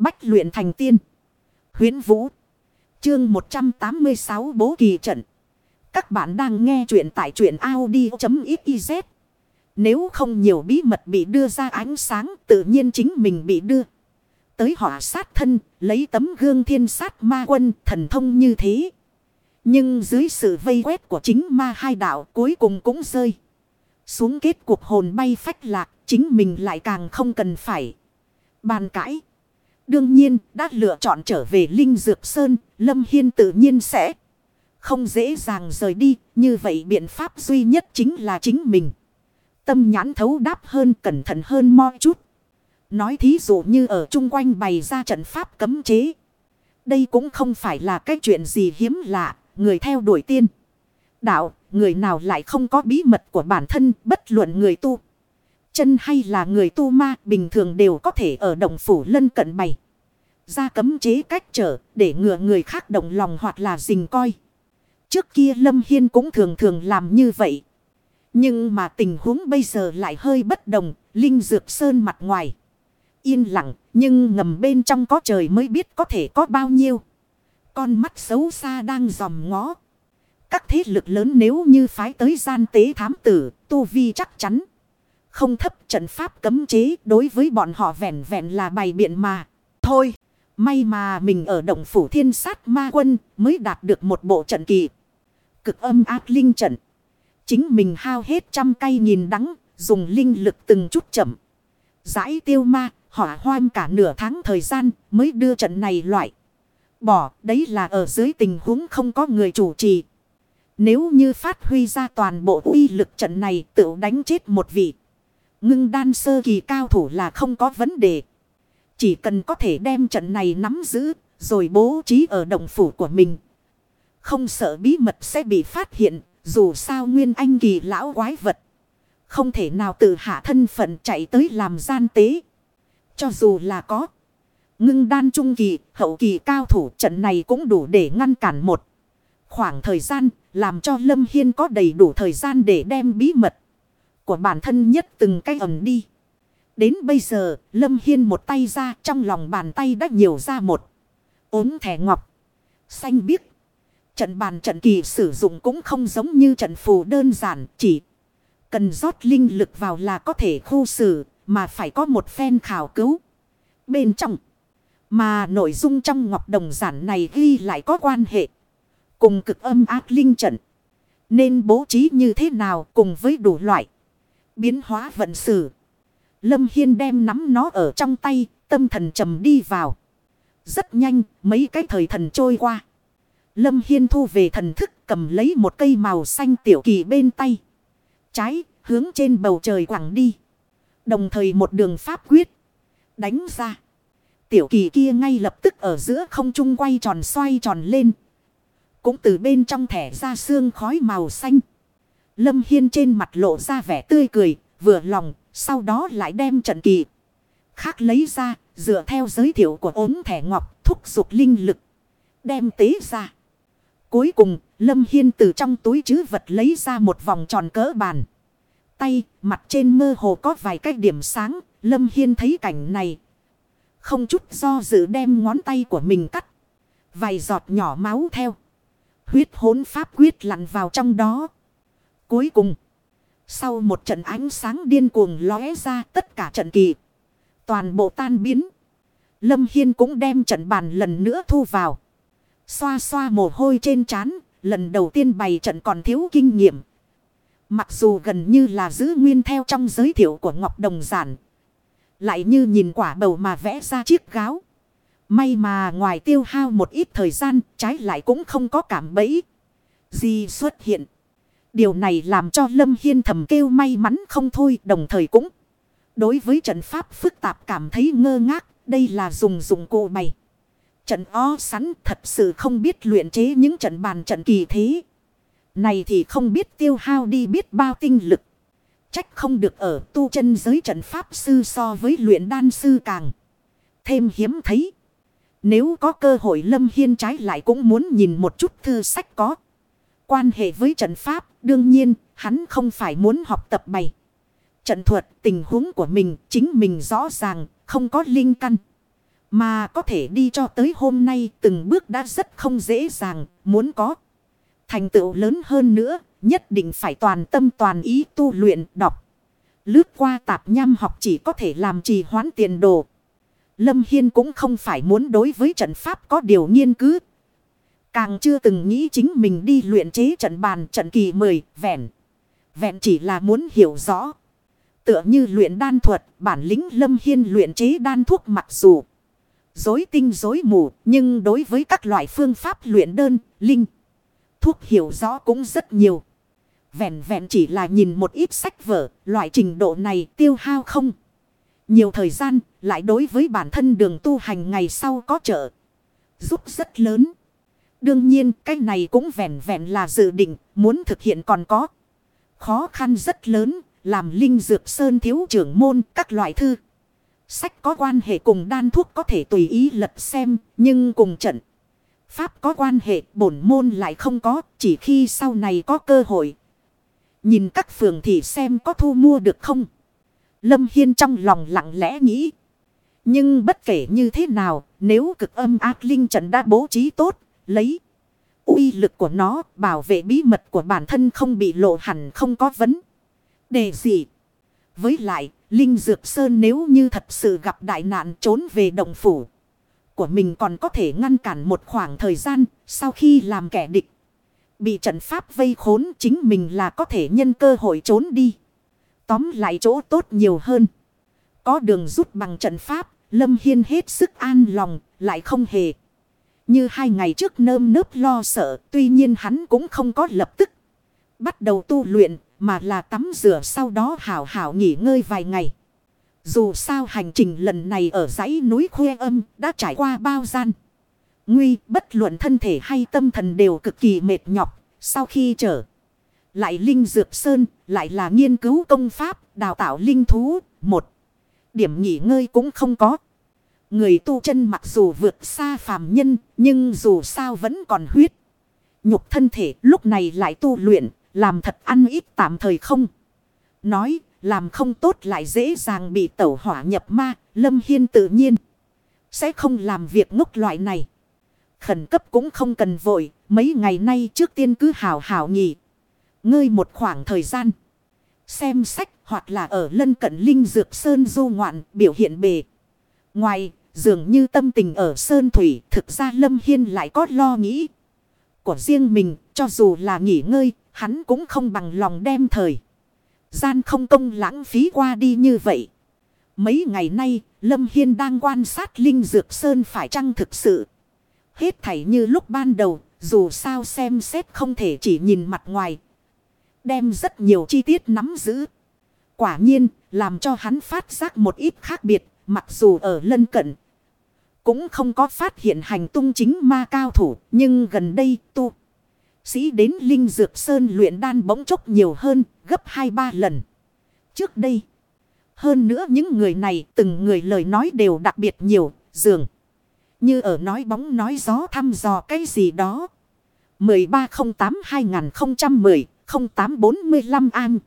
Bách luyện thành tiên. Huyến Vũ. Chương 186 Bố Kỳ Trận. Các bạn đang nghe truyện tại truyện Audi.xyz. Nếu không nhiều bí mật bị đưa ra ánh sáng tự nhiên chính mình bị đưa. Tới họa sát thân, lấy tấm gương thiên sát ma quân thần thông như thế. Nhưng dưới sự vây quét của chính ma hai đạo cuối cùng cũng rơi. Xuống kết cuộc hồn bay phách lạc, chính mình lại càng không cần phải. Bàn cãi. Đương nhiên, đã lựa chọn trở về Linh Dược Sơn, Lâm Hiên tự nhiên sẽ không dễ dàng rời đi. Như vậy biện pháp duy nhất chính là chính mình. Tâm nhãn thấu đáp hơn, cẩn thận hơn mọi chút. Nói thí dụ như ở chung quanh bày ra trận pháp cấm chế. Đây cũng không phải là cái chuyện gì hiếm lạ, người theo đuổi tiên. Đạo, người nào lại không có bí mật của bản thân, bất luận người tu. Chân hay là người tu ma, bình thường đều có thể ở động phủ lân cận bày. Ra cấm chế cách trở, để ngừa người khác động lòng hoặc là dình coi. Trước kia Lâm Hiên cũng thường thường làm như vậy. Nhưng mà tình huống bây giờ lại hơi bất đồng, Linh Dược Sơn mặt ngoài. Yên lặng, nhưng ngầm bên trong có trời mới biết có thể có bao nhiêu. Con mắt xấu xa đang dòm ngó. Các thế lực lớn nếu như phái tới gian tế thám tử, tu vi chắc chắn. Không thấp trận pháp cấm chế đối với bọn họ vẹn vẹn là bày biện mà. Thôi, may mà mình ở động phủ thiên sát ma quân mới đạt được một bộ trận kỳ. Cực âm ác linh trận. Chính mình hao hết trăm cây nhìn đắng, dùng linh lực từng chút chậm. Giải tiêu ma, hỏa hoam cả nửa tháng thời gian mới đưa trận này loại. Bỏ, đấy là ở dưới tình huống không có người chủ trì. Nếu như phát huy ra toàn bộ uy lực trận này tự đánh chết một vị. Ngưng đan sơ kỳ cao thủ là không có vấn đề. Chỉ cần có thể đem trận này nắm giữ, rồi bố trí ở động phủ của mình. Không sợ bí mật sẽ bị phát hiện, dù sao nguyên anh kỳ lão quái vật. Không thể nào tự hạ thân phận chạy tới làm gian tế. Cho dù là có. Ngưng đan trung kỳ, hậu kỳ cao thủ trận này cũng đủ để ngăn cản một. Khoảng thời gian làm cho Lâm Hiên có đầy đủ thời gian để đem bí mật của bản thân nhất từng cái ẩn đi. Đến bây giờ, Lâm Hiên một tay ra trong lòng bàn tay đã nhiều ra một ốm thẻ ngọc. Xanh biếc. Trận bàn trận kỳ sử dụng cũng không giống như trận phù đơn giản, chỉ cần rót linh lực vào là có thể khu xử, mà phải có một phen khảo cứu. Bên trong, mà nội dung trong ngọc đồng giản này ghi lại có quan hệ cùng cực âm ác linh trận. Nên bố trí như thế nào cùng với đủ loại biến hóa vận xử. Lâm Hiên đem nắm nó ở trong tay, tâm thần trầm đi vào. Rất nhanh, mấy cái thời thần trôi qua. Lâm Hiên thu về thần thức cầm lấy một cây màu xanh tiểu kỳ bên tay. Trái, hướng trên bầu trời quẳng đi. Đồng thời một đường pháp quyết. Đánh ra. Tiểu kỳ kia ngay lập tức ở giữa không trung quay tròn xoay tròn lên. Cũng từ bên trong thẻ ra xương khói màu xanh. Lâm Hiên trên mặt lộ ra vẻ tươi cười, vừa lòng, sau đó lại đem trận kỳ. Khác lấy ra, dựa theo giới thiệu của ốm thẻ ngọc, thúc giục linh lực. Đem tế ra. Cuối cùng, Lâm Hiên từ trong túi chứ vật lấy ra một vòng tròn cỡ bàn. Tay, mặt trên mơ hồ có vài cái điểm sáng, Lâm Hiên thấy cảnh này. Không chút do dự đem ngón tay của mình cắt. Vài giọt nhỏ máu theo. Huyết hốn pháp quyết lặn vào trong đó. Cuối cùng. Sau một trận ánh sáng điên cuồng lóe ra tất cả trận kỳ. Toàn bộ tan biến. Lâm Hiên cũng đem trận bàn lần nữa thu vào. Xoa xoa mồ hôi trên trán, Lần đầu tiên bày trận còn thiếu kinh nghiệm. Mặc dù gần như là giữ nguyên theo trong giới thiệu của Ngọc Đồng Giản. Lại như nhìn quả bầu mà vẽ ra chiếc gáo. May mà ngoài tiêu hao một ít thời gian, trái lại cũng không có cảm bẫy. Gì xuất hiện. Điều này làm cho Lâm Hiên thầm kêu may mắn không thôi đồng thời cũng. Đối với trận pháp phức tạp cảm thấy ngơ ngác. Đây là dùng dụng cụ bày. Trận o sắn thật sự không biết luyện chế những trận bàn trận kỳ thế. Này thì không biết tiêu hao đi biết bao tinh lực. Trách không được ở tu chân giới trận pháp sư so với luyện đan sư càng. Thêm hiếm thấy. Nếu có cơ hội Lâm Hiên trái lại cũng muốn nhìn một chút thư sách có. Quan hệ với trận pháp, đương nhiên, hắn không phải muốn học tập bày. Trận thuật tình huống của mình, chính mình rõ ràng, không có linh căn. Mà có thể đi cho tới hôm nay từng bước đã rất không dễ dàng, muốn có. Thành tựu lớn hơn nữa, nhất định phải toàn tâm toàn ý tu luyện đọc. Lướt qua tạp nham học chỉ có thể làm trì hoãn tiền đồ. Lâm Hiên cũng không phải muốn đối với trận pháp có điều nghiên cứu. Càng chưa từng nghĩ chính mình đi luyện chế trận bàn trận kỳ mười vẹn. Vẹn chỉ là muốn hiểu rõ. Tựa như luyện đan thuật, bản lĩnh Lâm Hiên luyện chế đan thuốc mặc dù dối tinh dối mù, nhưng đối với các loại phương pháp luyện đơn, linh, thuốc hiểu rõ cũng rất nhiều. Vẹn vẹn chỉ là nhìn một ít sách vở, loại trình độ này tiêu hao không. Nhiều thời gian, lại đối với bản thân đường tu hành ngày sau có trợ. Giúp rất lớn. Đương nhiên, cái này cũng vẹn vẹn là dự định, muốn thực hiện còn có. Khó khăn rất lớn, làm linh dược sơn thiếu trưởng môn các loại thư. Sách có quan hệ cùng đan thuốc có thể tùy ý lật xem, nhưng cùng trận. Pháp có quan hệ, bổn môn lại không có, chỉ khi sau này có cơ hội. Nhìn các phường thì xem có thu mua được không. Lâm Hiên trong lòng lặng lẽ nghĩ. Nhưng bất kể như thế nào, nếu cực âm ác linh trận đã bố trí tốt, lấy uy lực của nó, bảo vệ bí mật của bản thân không bị lộ hẳn không có vấn đề gì. Với lại, Linh Dược Sơn nếu như thật sự gặp đại nạn trốn về động phủ của mình còn có thể ngăn cản một khoảng thời gian sau khi làm kẻ địch. Bị trận pháp vây khốn chính mình là có thể nhân cơ hội trốn đi. Tóm lại chỗ tốt nhiều hơn. Có đường rút bằng trận pháp, Lâm Hiên hết sức an lòng, lại không hề. Như hai ngày trước nơm nớp lo sợ, tuy nhiên hắn cũng không có lập tức. Bắt đầu tu luyện, mà là tắm rửa sau đó hảo hảo nghỉ ngơi vài ngày. Dù sao hành trình lần này ở dãy núi khuê âm đã trải qua bao gian. Nguy bất luận thân thể hay tâm thần đều cực kỳ mệt nhọc. Sau khi trở lại Linh Dược Sơn lại là nghiên cứu công pháp đào tạo linh thú. Một điểm nghỉ ngơi cũng không có. Người tu chân mặc dù vượt xa phàm nhân nhưng dù sao vẫn còn huyết. Nhục thân thể lúc này lại tu luyện làm thật ăn ít tạm thời không. Nói làm không tốt lại dễ dàng bị tẩu hỏa nhập ma, Lâm Hiên tự nhiên. Sẽ không làm việc ngốc loại này. Khẩn cấp cũng không cần vội, mấy ngày nay trước tiên cứ hào hào nghỉ. Ngơi một khoảng thời gian. Xem sách hoặc là ở lân cận linh dược sơn du ngoạn biểu hiện bề. Ngoài, dường như tâm tình ở sơn thủy, thực ra Lâm Hiên lại có lo nghĩ. Của riêng mình, cho dù là nghỉ ngơi, hắn cũng không bằng lòng đem thời. Gian không công lãng phí qua đi như vậy. Mấy ngày nay, Lâm Hiên đang quan sát Linh Dược Sơn phải chăng thực sự. Hết thảy như lúc ban đầu, dù sao xem xét không thể chỉ nhìn mặt ngoài. Đem rất nhiều chi tiết nắm giữ. Quả nhiên, làm cho hắn phát giác một ít khác biệt, mặc dù ở lân cận. Cũng không có phát hiện hành tung chính ma cao thủ, nhưng gần đây tu. Sĩ đến Linh Dược Sơn luyện đan bỗng chốc nhiều hơn, gấp 2-3 lần. Trước đây, hơn nữa những người này từng người lời nói đều đặc biệt nhiều, dường. Như ở nói bóng nói gió thăm dò cái gì đó. 1308-2010-0845 An